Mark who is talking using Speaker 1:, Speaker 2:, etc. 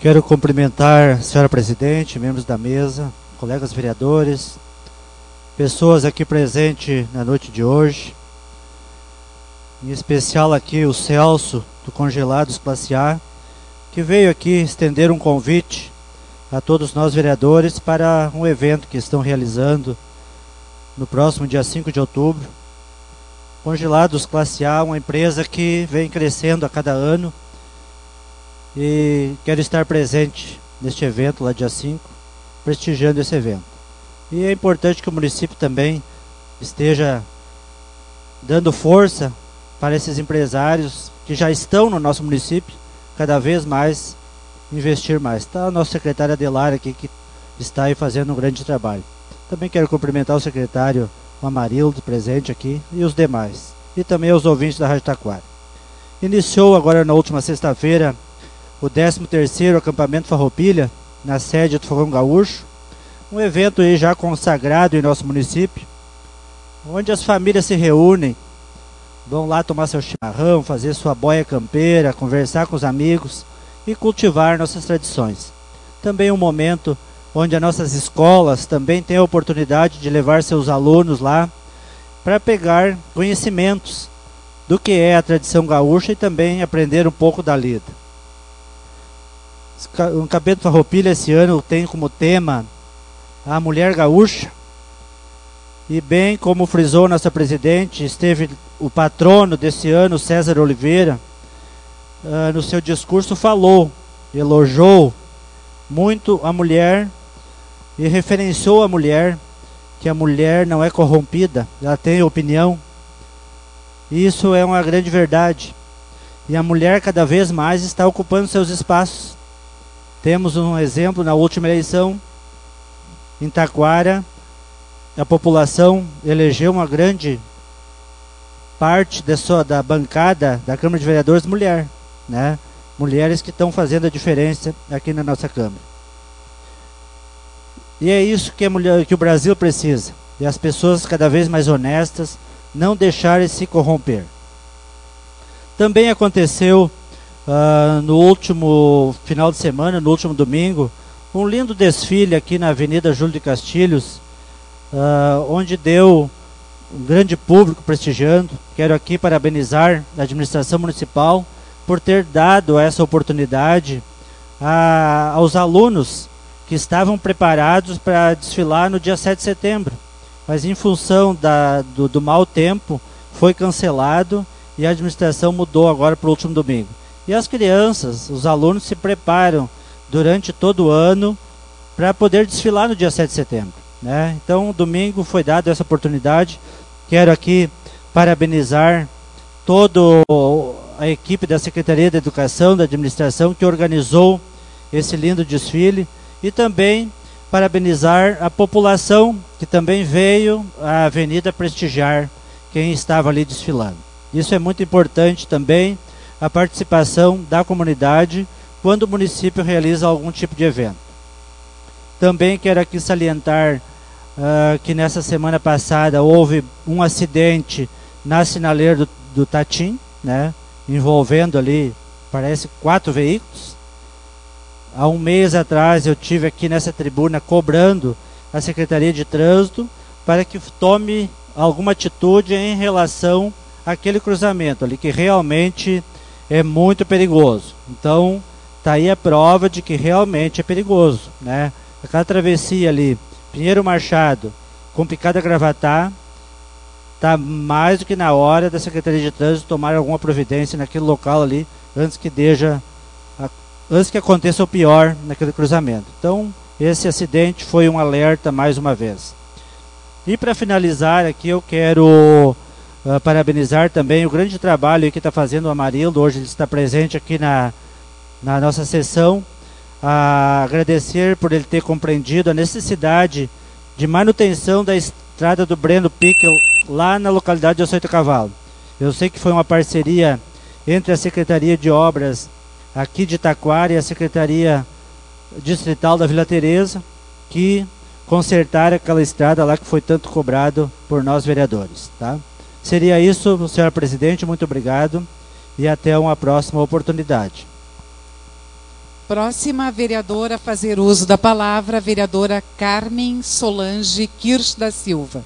Speaker 1: Quero cumprimentar a senhora presidente, membros da mesa, colegas vereadores, pessoas aqui presentes na noite de hoje. Em especial aqui o Celso, do Congelados Classe A, que veio aqui estender um convite a todos nós vereadores para um evento que estão realizando no próximo dia 5 de outubro. Congelados Classe A, uma empresa que vem crescendo a cada ano e quero estar presente neste evento lá dia 5, prestigiando esse evento. E é importante que o município também esteja dando força para esses empresários que já estão no nosso município, cada vez mais investir mais. Está a nossa secretária Adelar aqui que está aí fazendo um grande trabalho. Também quero cumprimentar o secretário Amarildo, presente aqui, e os demais. E também os ouvintes da Rádio Taquara. Iniciou agora na última sexta-feira o 13º acampamento Farroupilha, na sede do Fogão Gaúcho, um evento aí já consagrado em nosso município, onde as famílias se reúnem, vão lá tomar seu chimarrão, fazer sua boia campeira, conversar com os amigos e cultivar nossas tradições. Também um momento onde as nossas escolas também têm a oportunidade de levar seus alunos lá para pegar conhecimentos do que é a tradição gaúcha e também aprender um pouco da lida. O Cabeto Farroupilha esse ano tem como tema a mulher gaúcha. E bem como frisou nossa presidente, esteve o patrono desse ano, César Oliveira, uh, no seu discurso falou, elogiou muito a mulher e referenciou a mulher, que a mulher não é corrompida, ela tem opinião. Isso é uma grande verdade. E a mulher cada vez mais está ocupando seus espaços. Temos um exemplo na última eleição, em Taquara, a população elegeu uma grande parte da, sua, da bancada da Câmara de Vereadores mulher, né? Mulheres que estão fazendo a diferença aqui na nossa Câmara. E é isso que, mulher, que o Brasil precisa. E as pessoas cada vez mais honestas, não deixarem se corromper. Também aconteceu uh, no último final de semana, no último domingo, um lindo desfile aqui na Avenida Júlio de Castilhos, uh, onde deu um grande público prestigiando. Quero aqui parabenizar a administração municipal por ter dado essa oportunidade a, aos alunos que estavam preparados para desfilar no dia 7 de setembro. Mas em função da, do, do mau tempo, foi cancelado e a administração mudou agora para o último domingo. E as crianças, os alunos se preparam durante todo o ano para poder desfilar no dia 7 de setembro. Né? Então, domingo foi dada essa oportunidade. Quero aqui parabenizar toda a equipe da Secretaria da Educação, da Administração, que organizou esse lindo desfile. E também parabenizar a população que também veio à Avenida prestigiar quem estava ali desfilando. Isso é muito importante também a participação da comunidade quando o município realiza algum tipo de evento. Também quero aqui salientar uh, que nessa semana passada houve um acidente na sinaleira do, do Tatim, né, envolvendo ali, parece, quatro veículos. Há um mês atrás eu tive aqui nessa tribuna cobrando a Secretaria de Trânsito para que tome alguma atitude em relação àquele cruzamento ali, que realmente é muito perigoso. Então, tá aí a prova de que realmente é perigoso, né? Aquela travessia ali, Pinheiro Machado, com Picada Gravatá, tá mais do que na hora da Secretaria de Trânsito tomar alguma providência naquele local ali, antes que deixa, antes que aconteça o pior naquele cruzamento. Então, esse acidente foi um alerta mais uma vez. E para finalizar aqui, eu quero Uh, parabenizar também o grande trabalho que está fazendo o Amarildo. Hoje ele está presente aqui na, na nossa sessão. Uh, agradecer por ele ter compreendido a necessidade de manutenção da estrada do Breno Pickel lá na localidade de Açoito Cavalo. Eu sei que foi uma parceria entre a Secretaria de Obras aqui de Taquara e a Secretaria Distrital da Vila Teresa que consertaram aquela estrada lá que foi tanto cobrado por nós vereadores, tá? Seria isso, senhor presidente. Muito obrigado e até uma próxima oportunidade.
Speaker 2: Próxima vereadora a fazer uso da palavra, a vereadora Carmen Solange Kirsch da Silva.